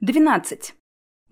12.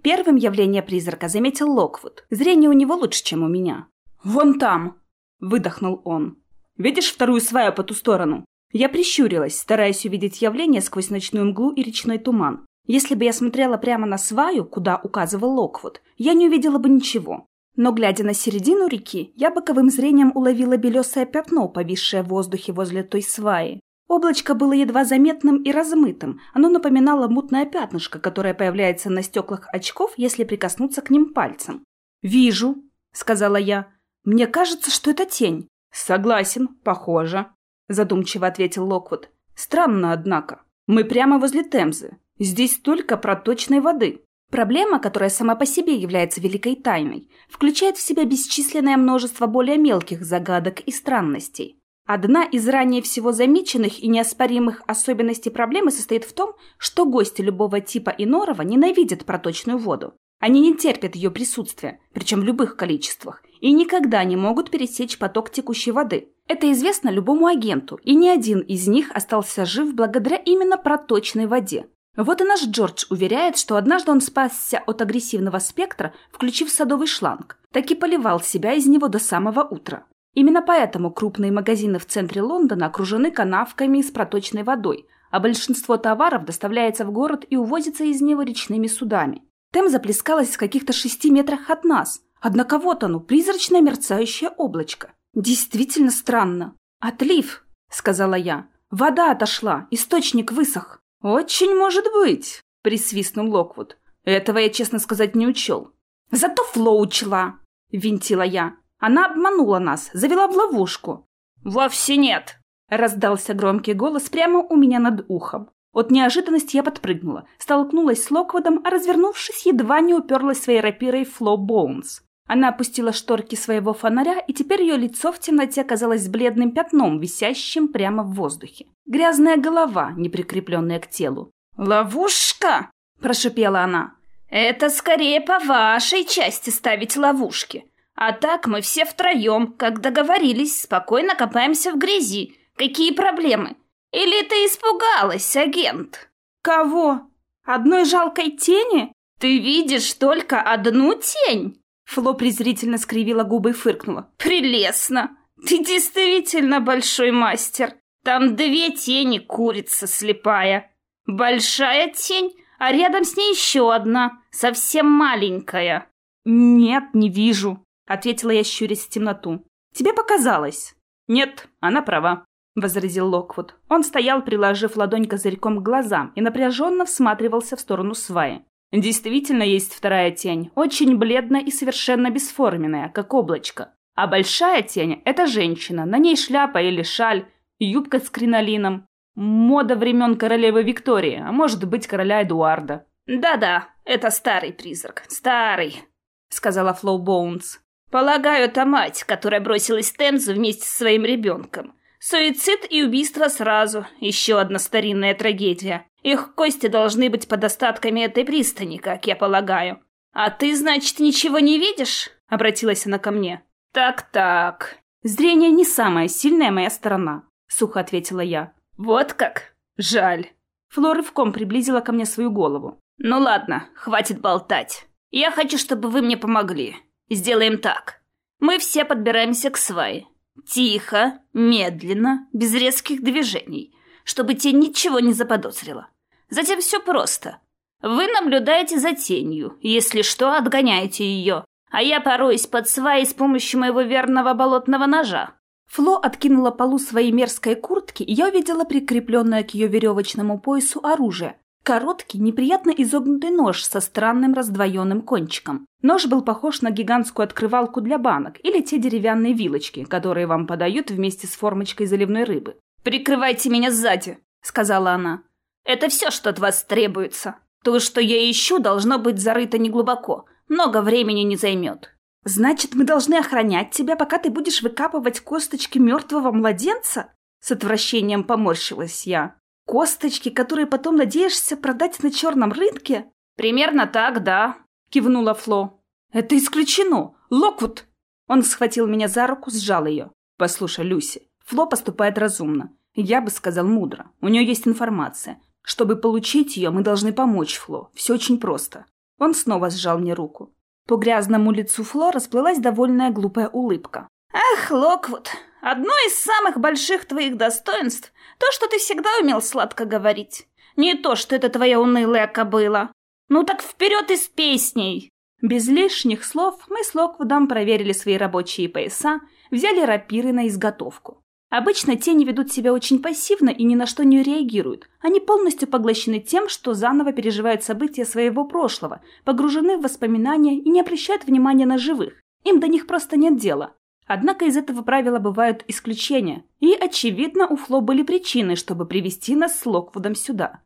Первым явление призрака заметил Локвуд. Зрение у него лучше, чем у меня. «Вон там!» – выдохнул он. «Видишь вторую сваю по ту сторону?» Я прищурилась, стараясь увидеть явление сквозь ночную мглу и речной туман. Если бы я смотрела прямо на сваю, куда указывал Локвуд, я не увидела бы ничего. Но, глядя на середину реки, я боковым зрением уловила белесое пятно, повисшее в воздухе возле той сваи. Облачко было едва заметным и размытым. Оно напоминало мутное пятнышко, которое появляется на стеклах очков, если прикоснуться к ним пальцем. «Вижу», — сказала я. «Мне кажется, что это тень». «Согласен, похоже», — задумчиво ответил Локвуд. «Странно, однако. Мы прямо возле Темзы. Здесь только проточной воды». Проблема, которая сама по себе является великой тайной, включает в себя бесчисленное множество более мелких загадок и странностей. Одна из ранее всего замеченных и неоспоримых особенностей проблемы состоит в том, что гости любого типа инорова ненавидят проточную воду. Они не терпят ее присутствия, причем в любых количествах, и никогда не могут пересечь поток текущей воды. Это известно любому агенту, и ни один из них остался жив благодаря именно проточной воде. Вот и наш Джордж уверяет, что однажды он спасся от агрессивного спектра, включив садовый шланг, так и поливал себя из него до самого утра. Именно поэтому крупные магазины в центре Лондона окружены канавками с проточной водой, а большинство товаров доставляется в город и увозится из него речными судами. Тем заплескалась в каких-то шести метрах от нас, однако вот оно, призрачное мерцающее облачко. Действительно странно. «Отлив», — сказала я. «Вода отошла, источник высох». «Очень может быть», — присвистнул Локвуд. «Этого я, честно сказать, не учел». «Зато Фло учла», — винтила я. Она обманула нас, завела в ловушку. «Вовсе нет!» — раздался громкий голос прямо у меня над ухом. От неожиданности я подпрыгнула, столкнулась с Локводом, а развернувшись, едва не уперлась своей рапирой Фло Боунс. Она опустила шторки своего фонаря, и теперь ее лицо в темноте оказалось бледным пятном, висящим прямо в воздухе. Грязная голова, не прикрепленная к телу. «Ловушка!» – прошипела она. «Это скорее по вашей части ставить ловушки. А так мы все втроем, как договорились, спокойно копаемся в грязи. Какие проблемы? Или ты испугалась, агент? Кого? Одной жалкой тени? Ты видишь только одну тень? Фло презрительно скривила губы и фыркнула. Прелестно! Ты действительно большой мастер. Там две тени, курица слепая. Большая тень, а рядом с ней еще одна, совсем маленькая. Нет, не вижу. — ответила я, щурясь в темноту. «Тебе показалось». «Нет, она права», — возразил Локвуд. Он стоял, приложив ладонь козырьком к глазам и напряженно всматривался в сторону сваи. Действительно есть вторая тень, очень бледная и совершенно бесформенная, как облачко. А большая тень — это женщина, на ней шляпа или шаль, юбка с кринолином. Мода времен королевы Виктории, а может быть короля Эдуарда. «Да-да, это старый призрак, старый», — сказала Флоу Боунс. Полагаю, это мать, которая бросилась Темзу вместе со своим ребенком. Суицид и убийство сразу. Еще одна старинная трагедия. Их кости должны быть под остатками этой пристани, как я полагаю. А ты, значит, ничего не видишь? Обратилась она ко мне. Так-так. Зрение не самая сильная моя сторона, сухо ответила я. Вот как? Жаль. Флора рывком приблизила ко мне свою голову. Ну ладно, хватит болтать. Я хочу, чтобы вы мне помогли. Сделаем так. Мы все подбираемся к свае. Тихо, медленно, без резких движений, чтобы тень ничего не заподозрила. Затем все просто. Вы наблюдаете за тенью, если что, отгоняете ее, а я пороюсь под сваей с помощью моего верного болотного ножа. Фло откинула полу своей мерзкой куртки, и я увидела прикрепленное к ее веревочному поясу оружие. Короткий, неприятно изогнутый нож со странным раздвоенным кончиком. Нож был похож на гигантскую открывалку для банок или те деревянные вилочки, которые вам подают вместе с формочкой заливной рыбы. «Прикрывайте меня сзади», — сказала она. «Это все, что от вас требуется. То, что я ищу, должно быть зарыто неглубоко. Много времени не займет». «Значит, мы должны охранять тебя, пока ты будешь выкапывать косточки мертвого младенца?» С отвращением поморщилась я. Косточки, которые потом надеешься продать на черном рынке? Примерно так, да, кивнула Фло. Это исключено. Локвуд! Он схватил меня за руку, сжал ее. Послушай, Люси, Фло поступает разумно. Я бы сказал мудро. У нее есть информация. Чтобы получить ее, мы должны помочь Фло. Все очень просто. Он снова сжал мне руку. По грязному лицу Фло расплылась довольная глупая улыбка. «Ах, Локвуд, одно из самых больших твоих достоинств — то, что ты всегда умел сладко говорить. Не то, что это твоя унылая кобыла. Ну так вперед и с песней!» Без лишних слов мы с Локвудом проверили свои рабочие пояса, взяли рапиры на изготовку. Обычно тени ведут себя очень пассивно и ни на что не реагируют. Они полностью поглощены тем, что заново переживают события своего прошлого, погружены в воспоминания и не обращают внимания на живых. Им до них просто нет дела. Однако из этого правила бывают исключения, и, очевидно, у Фло были причины, чтобы привести нас с Локвудом сюда.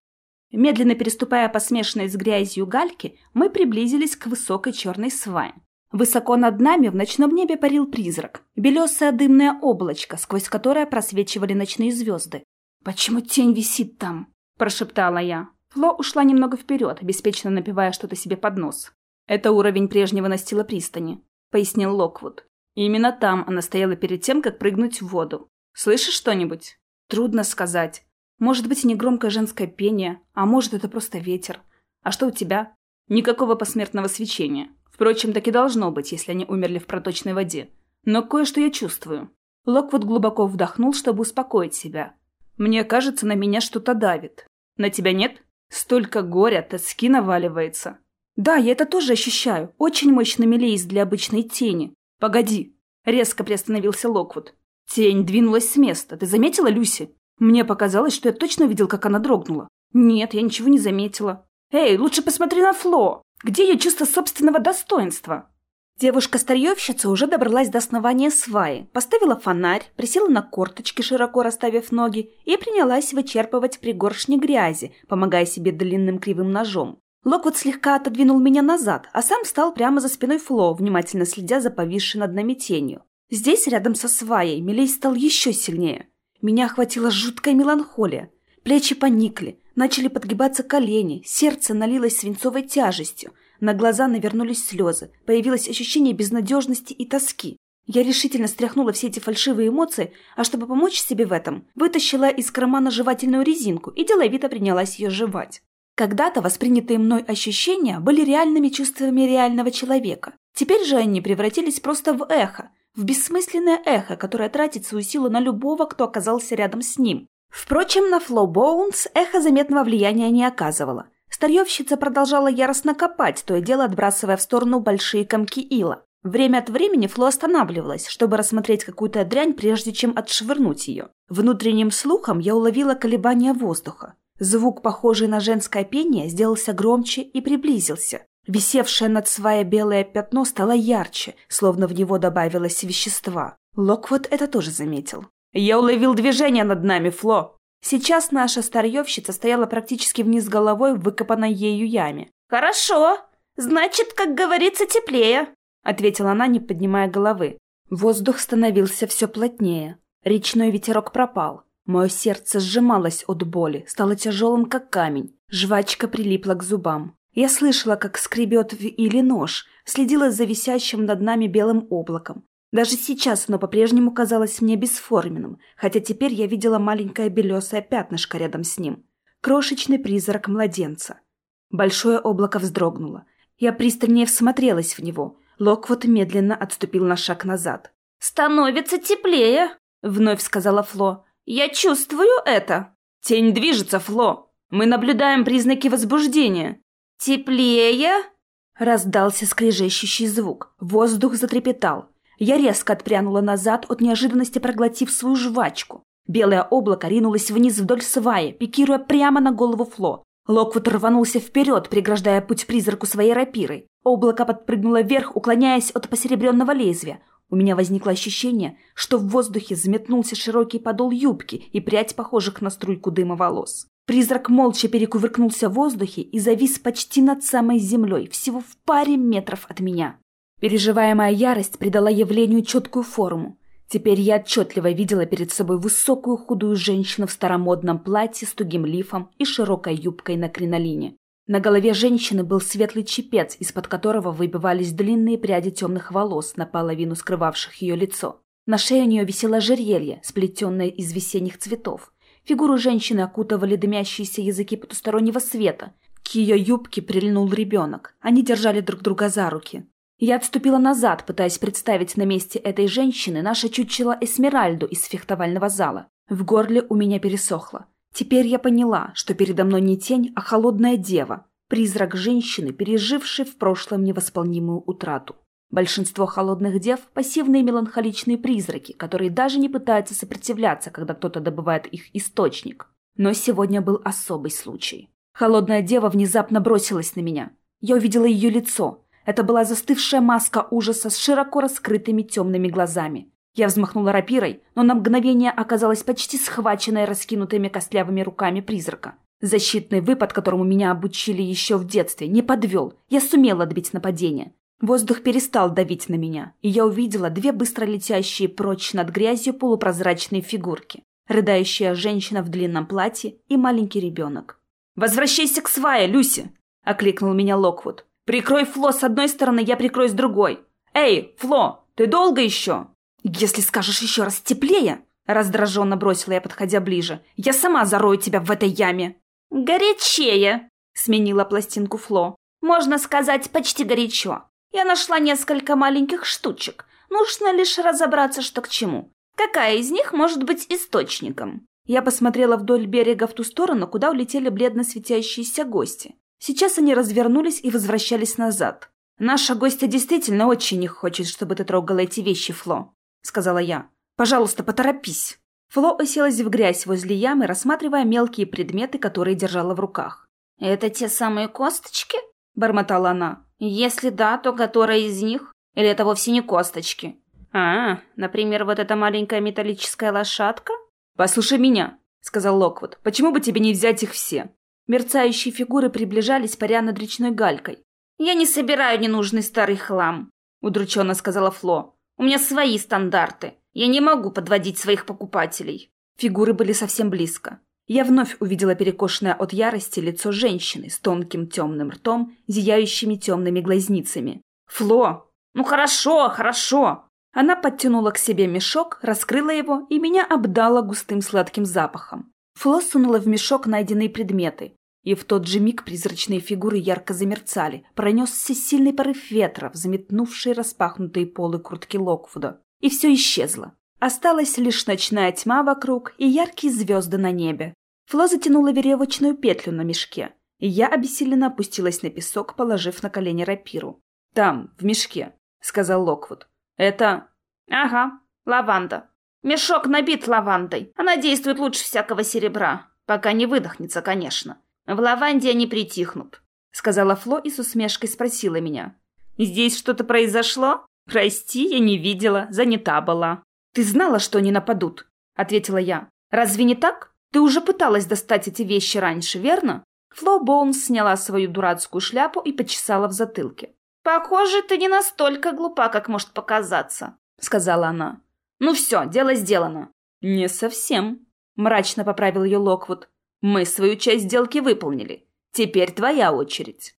Медленно переступая по смешанной с грязью гальке, мы приблизились к высокой черной свае. Высоко над нами в ночном небе парил призрак, белесое дымное облачко, сквозь которое просвечивали ночные звезды. «Почему тень висит там?» – прошептала я. Фло ушла немного вперед, беспечно напивая что-то себе под нос. «Это уровень прежнего настила пристани», – пояснил Локвуд. Именно там она стояла перед тем, как прыгнуть в воду. «Слышишь что-нибудь?» «Трудно сказать. Может быть, негромкое женское пение, а может, это просто ветер. А что у тебя?» «Никакого посмертного свечения. Впрочем, так и должно быть, если они умерли в проточной воде. Но кое-что я чувствую. Локвуд глубоко вдохнул, чтобы успокоить себя. Мне кажется, на меня что-то давит. На тебя нет? Столько горя, тоски наваливается. Да, я это тоже ощущаю. Очень мощный мелеиз для обычной тени. Погоди. Резко приостановился Локвуд. Тень двинулась с места. Ты заметила, Люси? Мне показалось, что я точно видел, как она дрогнула. Нет, я ничего не заметила. Эй, лучше посмотри на Фло. Где ее чувство собственного достоинства? Девушка-старьевщица уже добралась до основания сваи, поставила фонарь, присела на корточки, широко расставив ноги, и принялась вычерпывать пригоршни грязи, помогая себе длинным кривым ножом. Локвуд слегка отодвинул меня назад, а сам встал прямо за спиной Фло, внимательно следя за повисшей над нами тенью. Здесь, рядом со сваей, Милей стал еще сильнее. Меня охватила жуткая меланхолия. Плечи поникли, Начали подгибаться колени, сердце налилось свинцовой тяжестью, на глаза навернулись слезы, появилось ощущение безнадежности и тоски. Я решительно стряхнула все эти фальшивые эмоции, а чтобы помочь себе в этом, вытащила из кармана жевательную резинку и деловито принялась ее жевать. Когда-то воспринятые мной ощущения были реальными чувствами реального человека. Теперь же они превратились просто в эхо, в бессмысленное эхо, которое тратит свою силу на любого, кто оказался рядом с ним. Впрочем, на Фло Боунс эхо заметного влияния не оказывало. Старьевщица продолжала яростно копать, то и дело отбрасывая в сторону большие комки ила. Время от времени Фло останавливалась, чтобы рассмотреть какую-то дрянь, прежде чем отшвырнуть ее. Внутренним слухом я уловила колебания воздуха. Звук, похожий на женское пение, сделался громче и приблизился. Висевшее над свая белое пятно стало ярче, словно в него добавилось вещества. Локвуд это тоже заметил. «Я уловил движение над нами, Фло!» Сейчас наша старьевщица стояла практически вниз головой в выкопанной ею яме. «Хорошо. Значит, как говорится, теплее», — ответила она, не поднимая головы. Воздух становился все плотнее. Речной ветерок пропал. Мое сердце сжималось от боли, стало тяжелым, как камень. Жвачка прилипла к зубам. Я слышала, как скребет или нож, следила за висящим над нами белым облаком. Даже сейчас оно по-прежнему казалось мне бесформенным, хотя теперь я видела маленькое белесое пятнышко рядом с ним. Крошечный призрак младенца. Большое облако вздрогнуло. Я пристальнее всмотрелась в него. Локвуд медленно отступил на шаг назад. «Становится теплее», — вновь сказала Фло. «Я чувствую это». «Тень движется, Фло. Мы наблюдаем признаки возбуждения». «Теплее?» Раздался скрежещущий звук. Воздух затрепетал. Я резко отпрянула назад, от неожиданности проглотив свою жвачку. Белое облако ринулось вниз вдоль сваи, пикируя прямо на голову Фло. Локвуд рванулся вперед, преграждая путь призраку своей рапирой. Облако подпрыгнуло вверх, уклоняясь от посеребренного лезвия. У меня возникло ощущение, что в воздухе взметнулся широкий подол юбки и прядь похожих на струйку дыма волос. Призрак молча перекувыркнулся в воздухе и завис почти над самой землей, всего в паре метров от меня. Переживаемая ярость придала явлению четкую форму. Теперь я отчетливо видела перед собой высокую худую женщину в старомодном платье с тугим лифом и широкой юбкой на кринолине. На голове женщины был светлый чепец, из-под которого выбивались длинные пряди темных волос, наполовину скрывавших ее лицо. На шее у нее висело ожерелье, сплетенное из весенних цветов. Фигуру женщины окутывали дымящиеся языки потустороннего света. К ее юбке прильнул ребенок. Они держали друг друга за руки. Я отступила назад, пытаясь представить на месте этой женщины наше чучело Эсмеральду из фехтовального зала. В горле у меня пересохло. Теперь я поняла, что передо мной не тень, а холодная дева, призрак женщины, пережившей в прошлом невосполнимую утрату. Большинство холодных дев – пассивные меланхоличные призраки, которые даже не пытаются сопротивляться, когда кто-то добывает их источник. Но сегодня был особый случай. Холодная дева внезапно бросилась на меня. Я увидела ее лицо. Это была застывшая маска ужаса с широко раскрытыми темными глазами. Я взмахнула рапирой, но на мгновение оказалась почти схваченной раскинутыми костлявыми руками призрака. Защитный выпад, которому меня обучили еще в детстве, не подвел. Я сумела отбить нападение. Воздух перестал давить на меня, и я увидела две быстро летящие прочь над грязью полупрозрачные фигурки. Рыдающая женщина в длинном платье и маленький ребенок. «Возвращайся к свае, Люси!» — окликнул меня Локвуд. «Прикрой Фло с одной стороны, я прикрою с другой. Эй, Фло, ты долго еще?» «Если скажешь еще раз теплее!» — раздраженно бросила я, подходя ближе. «Я сама зарою тебя в этой яме!» «Горячее!» — сменила пластинку Фло. «Можно сказать, почти горячо. Я нашла несколько маленьких штучек. Нужно лишь разобраться, что к чему. Какая из них может быть источником? Я посмотрела вдоль берега в ту сторону, куда улетели бледно светящиеся гости. Сейчас они развернулись и возвращались назад. «Наша гостья действительно очень не хочет, чтобы ты трогала эти вещи, Фло», — сказала я. «Пожалуйста, поторопись». Фло уселась в грязь возле ямы, рассматривая мелкие предметы, которые держала в руках. «Это те самые косточки?» — бормотала она. Если да, то которая из них? Или это вовсе не косточки? А, например, вот эта маленькая металлическая лошадка? Послушай меня, сказал Локвуд. Почему бы тебе не взять их все? Мерцающие фигуры приближались, паря над речной галькой. «Я не собираю ненужный старый хлам», — удрученно сказала Фло. «У меня свои стандарты. Я не могу подводить своих покупателей». Фигуры были совсем близко. Я вновь увидела перекошенное от ярости лицо женщины с тонким темным ртом, зияющими темными глазницами. «Фло! Ну хорошо, хорошо!» Она подтянула к себе мешок, раскрыла его и меня обдала густым сладким запахом. Фло сунула в мешок найденные предметы, и в тот же миг призрачные фигуры ярко замерцали, пронесся сильный порыв ветра, взметнувший распахнутые полы куртки Локвуда. И все исчезло. Осталась лишь ночная тьма вокруг и яркие звезды на небе. Фло затянула веревочную петлю на мешке, и я обессиленно опустилась на песок, положив на колени рапиру. «Там, в мешке», — сказал Локвуд. «Это...» «Ага, лаванда. Мешок набит лавандой. Она действует лучше всякого серебра. Пока не выдохнется, конечно. В лаванде они притихнут», — сказала Фло и с усмешкой спросила меня. «Здесь что-то произошло? Прости, я не видела, занята была». «Ты знала, что они нападут?» — ответила я. «Разве не так?» Ты уже пыталась достать эти вещи раньше, верно?» Фло Боунс сняла свою дурацкую шляпу и почесала в затылке. «Похоже, ты не настолько глупа, как может показаться», — сказала она. «Ну все, дело сделано». «Не совсем», — мрачно поправил ее Локвуд. «Мы свою часть сделки выполнили. Теперь твоя очередь».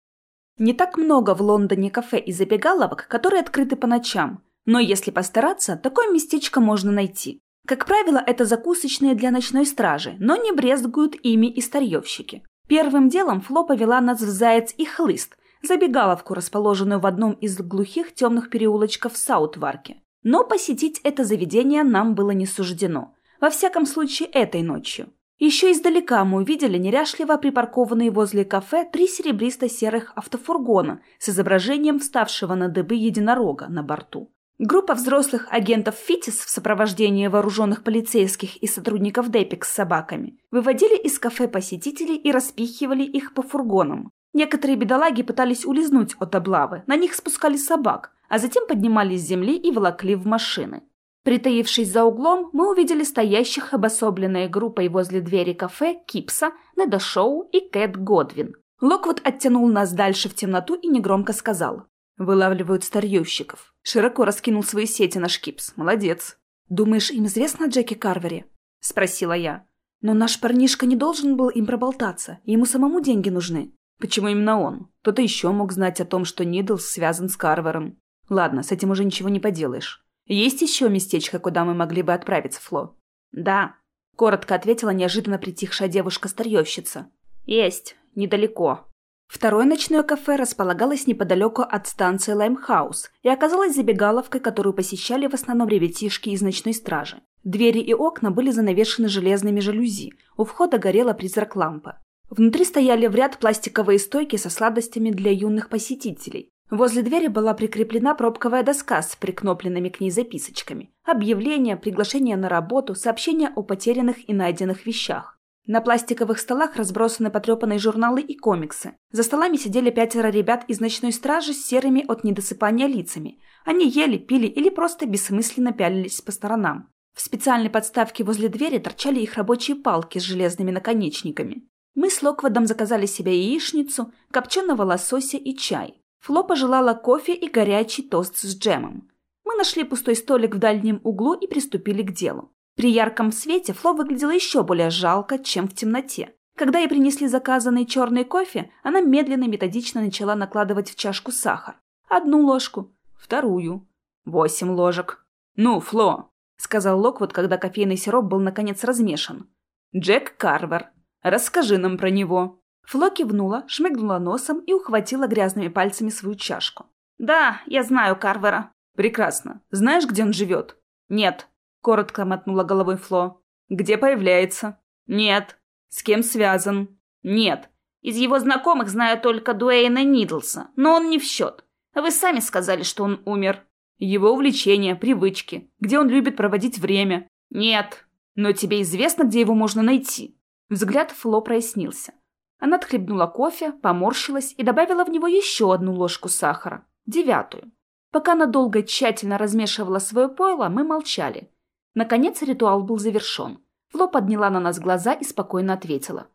Не так много в Лондоне кафе и забегаловок, которые открыты по ночам, но если постараться, такое местечко можно найти. Как правило, это закусочные для ночной стражи, но не брезгуют ими и старьевщики. Первым делом Фло повела нас в Заяц и Хлыст, забегаловку, расположенную в одном из глухих темных переулочков в Саутварке. Но посетить это заведение нам было не суждено. Во всяком случае, этой ночью. Еще издалека мы увидели неряшливо припаркованные возле кафе три серебристо-серых автофургона с изображением вставшего на дыбы единорога на борту. Группа взрослых агентов ФИТИС в сопровождении вооруженных полицейских и сотрудников ДЭПИК с собаками выводили из кафе посетителей и распихивали их по фургонам. Некоторые бедолаги пытались улизнуть от облавы, на них спускали собак, а затем поднимались с земли и волокли в машины. Притаившись за углом, мы увидели стоящих обособленной группой возле двери кафе Кипса, Неда Шоу и Кэт Годвин. Локвуд оттянул нас дальше в темноту и негромко сказал. «Вылавливают старьевщиков. Широко раскинул свои сети на шкипс. Молодец. «Думаешь, им известно о Джеки Карвере?» — спросила я. «Но наш парнишка не должен был им проболтаться. Ему самому деньги нужны». «Почему именно он? Кто-то еще мог знать о том, что Нидлс связан с Карвером. Ладно, с этим уже ничего не поделаешь. Есть еще местечко, куда мы могли бы отправиться, Фло?» «Да». Коротко ответила неожиданно притихшая девушка-старьевщица. «Есть. Недалеко». Второе ночное кафе располагалось неподалеку от станции Лаймхаус и оказалось забегаловкой, которую посещали в основном ребятишки из ночной стражи. Двери и окна были занавешены железными жалюзи, у входа горела призрак лампа. Внутри стояли в ряд пластиковые стойки со сладостями для юных посетителей. Возле двери была прикреплена пробковая доска с прикнопленными к ней записочками. Объявления, приглашения на работу, сообщения о потерянных и найденных вещах. На пластиковых столах разбросаны потрепанные журналы и комиксы. За столами сидели пятеро ребят из ночной стражи с серыми от недосыпания лицами. Они ели, пили или просто бессмысленно пялились по сторонам. В специальной подставке возле двери торчали их рабочие палки с железными наконечниками. Мы с Локводом заказали себе яичницу, копченого лосося и чай. Фло пожелала кофе и горячий тост с джемом. Мы нашли пустой столик в дальнем углу и приступили к делу. При ярком свете Фло выглядела еще более жалко, чем в темноте. Когда ей принесли заказанный черный кофе, она медленно и методично начала накладывать в чашку сахар. Одну ложку, вторую, восемь ложек. «Ну, Фло», — сказал Локвуд, когда кофейный сироп был наконец размешан. «Джек Карвер. Расскажи нам про него». Фло кивнула, шмыгнула носом и ухватила грязными пальцами свою чашку. «Да, я знаю Карвера». «Прекрасно. Знаешь, где он живет?» «Нет». — коротко мотнула головой Фло. «Где появляется?» «Нет». «С кем связан?» «Нет. Из его знакомых знаю только Дуэйна Нидлса, но он не в счет. Вы сами сказали, что он умер». «Его увлечения, привычки, где он любит проводить время». «Нет». «Но тебе известно, где его можно найти?» Взгляд Фло прояснился. Она отхлебнула кофе, поморщилась и добавила в него еще одну ложку сахара. Девятую. Пока она долго тщательно размешивала свое пойло, мы молчали. Наконец ритуал был завершен. Фло подняла на нас глаза и спокойно ответила.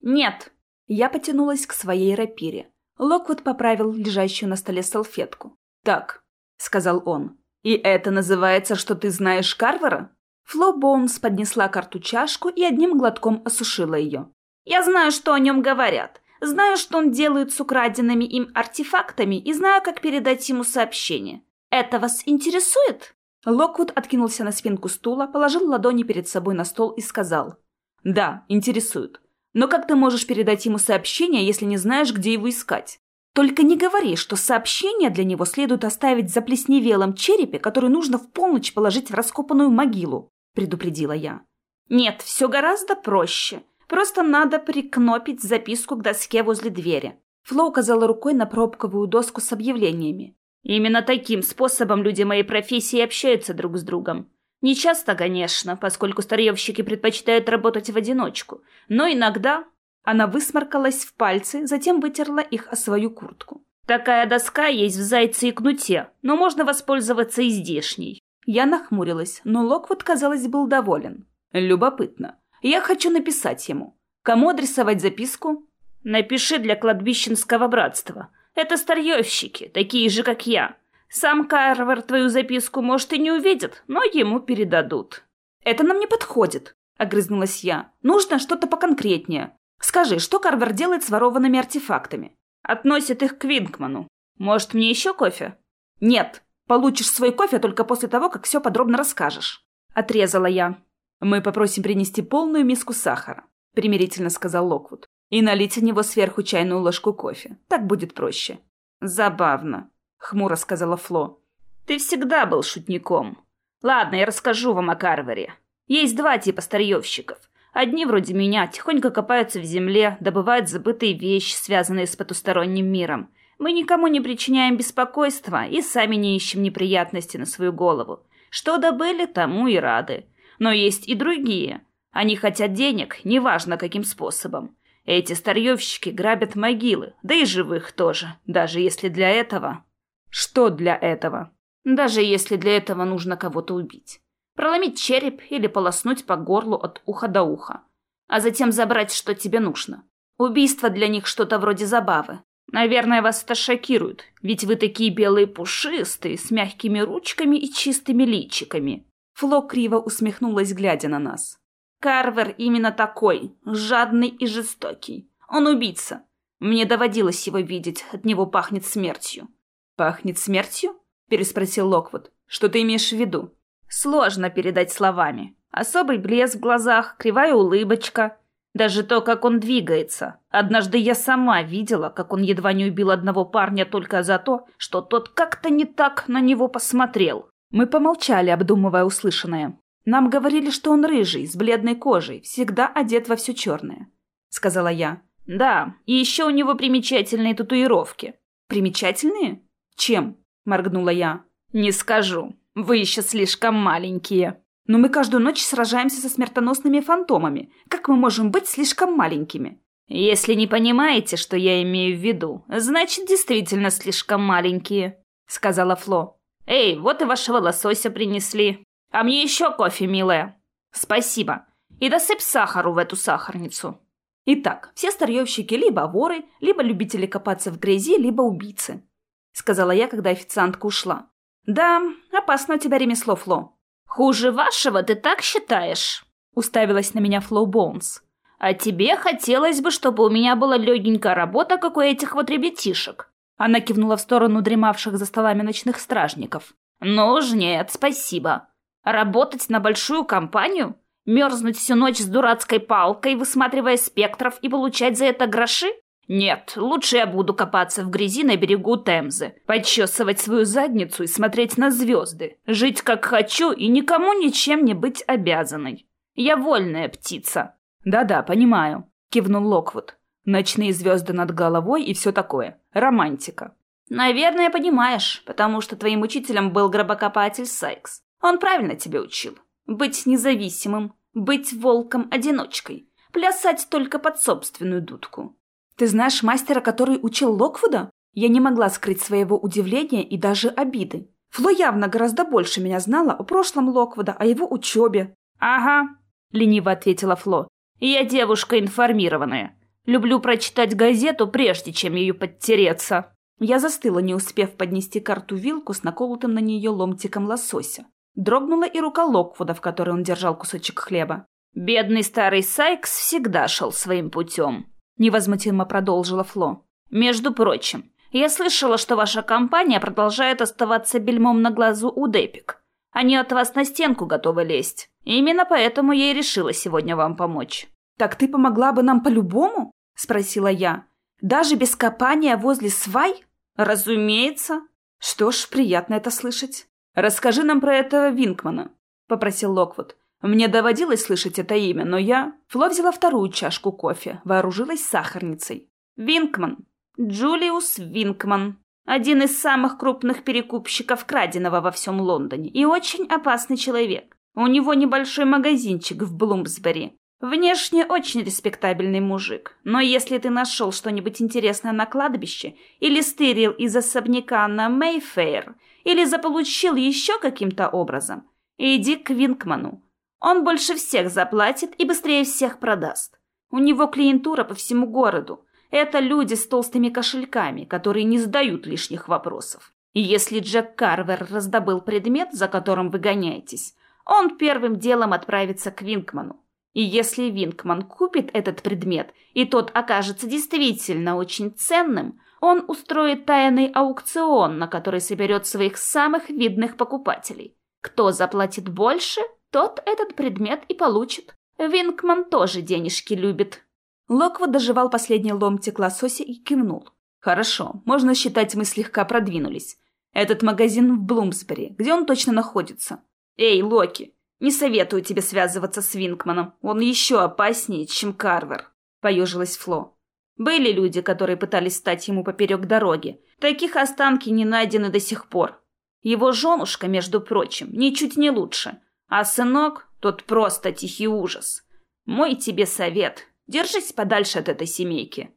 «Нет». Я потянулась к своей рапире. Локвуд поправил лежащую на столе салфетку. «Так», — сказал он. «И это называется, что ты знаешь Карвера?» Фло Боунс поднесла карту чашку и одним глотком осушила ее. «Я знаю, что о нем говорят. Знаю, что он делает с украденными им артефактами и знаю, как передать ему сообщение. Это вас интересует?» Локвуд откинулся на спинку стула, положил ладони перед собой на стол и сказал. «Да, интересует. Но как ты можешь передать ему сообщение, если не знаешь, где его искать? Только не говори, что сообщение для него следует оставить в заплесневелом черепе, который нужно в полночь положить в раскопанную могилу», — предупредила я. «Нет, все гораздо проще. Просто надо прикнопить записку к доске возле двери». Фло указала рукой на пробковую доску с объявлениями. Именно таким способом люди моей профессии общаются друг с другом. Не часто, конечно, поскольку старьевщики предпочитают работать в одиночку, но иногда... Она высморкалась в пальцы, затем вытерла их о свою куртку. Такая доска есть в «Зайце и кнуте», но можно воспользоваться и здешней. Я нахмурилась, но Локвуд, казалось, был доволен. Любопытно. Я хочу написать ему. Кому адресовать записку? Напиши для кладбищенского братства. Это старьевщики, такие же, как я. Сам Карвер твою записку, может, и не увидит, но ему передадут». «Это нам не подходит», — огрызнулась я. «Нужно что-то поконкретнее. Скажи, что Карвер делает с ворованными артефактами?» «Относит их к Винкману. Может, мне еще кофе?» «Нет. Получишь свой кофе только после того, как все подробно расскажешь». Отрезала я. «Мы попросим принести полную миску сахара», — примирительно сказал Локвуд и налить в него сверху чайную ложку кофе. Так будет проще». «Забавно», — хмуро сказала Фло. «Ты всегда был шутником. Ладно, я расскажу вам о Карвере. Есть два типа старьевщиков. Одни, вроде меня, тихонько копаются в земле, добывают забытые вещи, связанные с потусторонним миром. Мы никому не причиняем беспокойства и сами не ищем неприятности на свою голову. Что добыли, тому и рады. Но есть и другие. Они хотят денег, неважно каким способом. Эти старьевщики грабят могилы, да и живых тоже, даже если для этого... Что для этого? Даже если для этого нужно кого-то убить. Проломить череп или полоснуть по горлу от уха до уха. А затем забрать, что тебе нужно. Убийство для них что-то вроде забавы. Наверное, вас это шокирует, ведь вы такие белые пушистые, с мягкими ручками и чистыми личиками. Фло криво усмехнулась, глядя на нас. Карвер именно такой, жадный и жестокий. Он убийца. Мне доводилось его видеть, от него пахнет смертью. «Пахнет смертью?» – переспросил Локвуд. «Что ты имеешь в виду?» «Сложно передать словами. Особый блеск в глазах, кривая улыбочка. Даже то, как он двигается. Однажды я сама видела, как он едва не убил одного парня только за то, что тот как-то не так на него посмотрел. Мы помолчали, обдумывая услышанное. Нам говорили, что он рыжий, с бледной кожей, всегда одет во все черное. Сказала я. Да, и еще у него примечательные татуировки. Примечательные? Чем? Моргнула я. Не скажу. Вы еще слишком маленькие. Но мы каждую ночь сражаемся со смертоносными фантомами. Как мы можем быть слишком маленькими? Если не понимаете, что я имею в виду, значит, действительно слишком маленькие, сказала Фло. Эй, вот и вашего лосося принесли. А мне еще кофе, милая. Спасибо. И досыпь сахару в эту сахарницу. Итак, все старьевщики либо воры, либо любители копаться в грязи, либо убийцы. Сказала я, когда официантка ушла. Да, опасно у тебя ремесло, Фло. «Хуже вашего ты так считаешь?» — уставилась на меня Флоу Боунс. «А тебе хотелось бы, чтобы у меня была легенькая работа, как у этих вот ребятишек». Она кивнула в сторону дремавших за столами ночных стражников. «Ну уж нет, спасибо. Работать на большую компанию? Мерзнуть всю ночь с дурацкой палкой, высматривая спектров и получать за это гроши? Нет, лучше я буду копаться в грязи на берегу Темзы, подчесывать свою задницу и смотреть на звезды, жить как хочу и никому ничем не быть обязанной. Я вольная птица. Да-да, понимаю, кивнул Локвуд. Ночные звезды над головой и все такое. Романтика. Наверное, понимаешь, потому что твоим учителем был гробокопатель Сайкс. Он правильно тебя учил. Быть независимым, быть волком-одиночкой, плясать только под собственную дудку. Ты знаешь мастера, который учил Локвуда? Я не могла скрыть своего удивления и даже обиды. Фло явно гораздо больше меня знала о прошлом Локвуда, о его учебе. «Ага», — лениво ответила Фло. «Я девушка информированная. Люблю прочитать газету, прежде чем ее подтереться». Я застыла, не успев поднести карту вилку с наколотым на нее ломтиком лосося. Дрогнула и рука Локвуда, в которой он держал кусочек хлеба. «Бедный старый Сайкс всегда шел своим путем», невозмутимо продолжила Фло. «Между прочим, я слышала, что ваша компания продолжает оставаться бельмом на глазу у Депик. Они от вас на стенку готовы лезть. Именно поэтому я и решила сегодня вам помочь». «Так ты помогла бы нам по-любому?» — спросила я. «Даже без копания возле свай?» «Разумеется». «Что ж, приятно это слышать. Расскажи нам про этого Винкмана», — попросил Локвуд. Мне доводилось слышать это имя, но я... Фло взяла вторую чашку кофе, вооружилась сахарницей. Винкман. Джулиус Винкман. Один из самых крупных перекупщиков краденого во всем Лондоне и очень опасный человек. У него небольшой магазинчик в Блумсбери. Внешне очень респектабельный мужик, но если ты нашел что-нибудь интересное на кладбище, или стырил из особняка на Мейфейр, или заполучил еще каким-то образом, иди к Винкману. Он больше всех заплатит и быстрее всех продаст. У него клиентура по всему городу. Это люди с толстыми кошельками, которые не задают лишних вопросов. И если Джек Карвер раздобыл предмет, за которым вы гоняетесь, он первым делом отправится к Винкману. И если Винкман купит этот предмет, и тот окажется действительно очень ценным, он устроит тайный аукцион, на который соберет своих самых видных покупателей. Кто заплатит больше, тот этот предмет и получит. Винкман тоже денежки любит. Локвуд доживал последний ломтик лосося и кивнул. «Хорошо, можно считать, мы слегка продвинулись. Этот магазин в Блумсбери. Где он точно находится?» «Эй, Локи, не советую тебе связываться с Винкманом. Он еще опаснее, чем Карвер», — поежилась Фло. «Были люди, которые пытались стать ему поперек дороги. Таких останки не найдены до сих пор. Его женушка, между прочим, ничуть не лучше. А сынок, тот просто тихий ужас. Мой тебе совет. Держись подальше от этой семейки.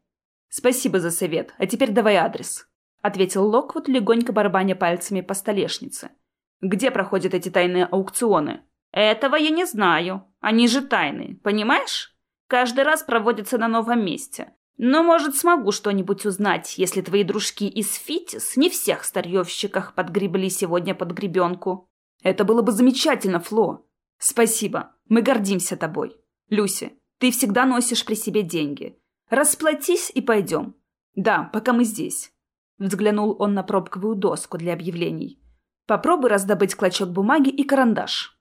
Спасибо за совет. А теперь давай адрес. Ответил Локвуд, легонько барабаня пальцами по столешнице. Где проходят эти тайные аукционы? Этого я не знаю. Они же тайные, понимаешь? Каждый раз проводятся на новом месте. Но, может, смогу что-нибудь узнать, если твои дружки из Фитис не всех старьевщиках подгребли сегодня под гребенку. Это было бы замечательно, Фло. Спасибо. Мы гордимся тобой. Люси, ты всегда носишь при себе деньги. Расплатись и пойдем. Да, пока мы здесь. Взглянул он на пробковую доску для объявлений. Попробуй раздобыть клочок бумаги и карандаш.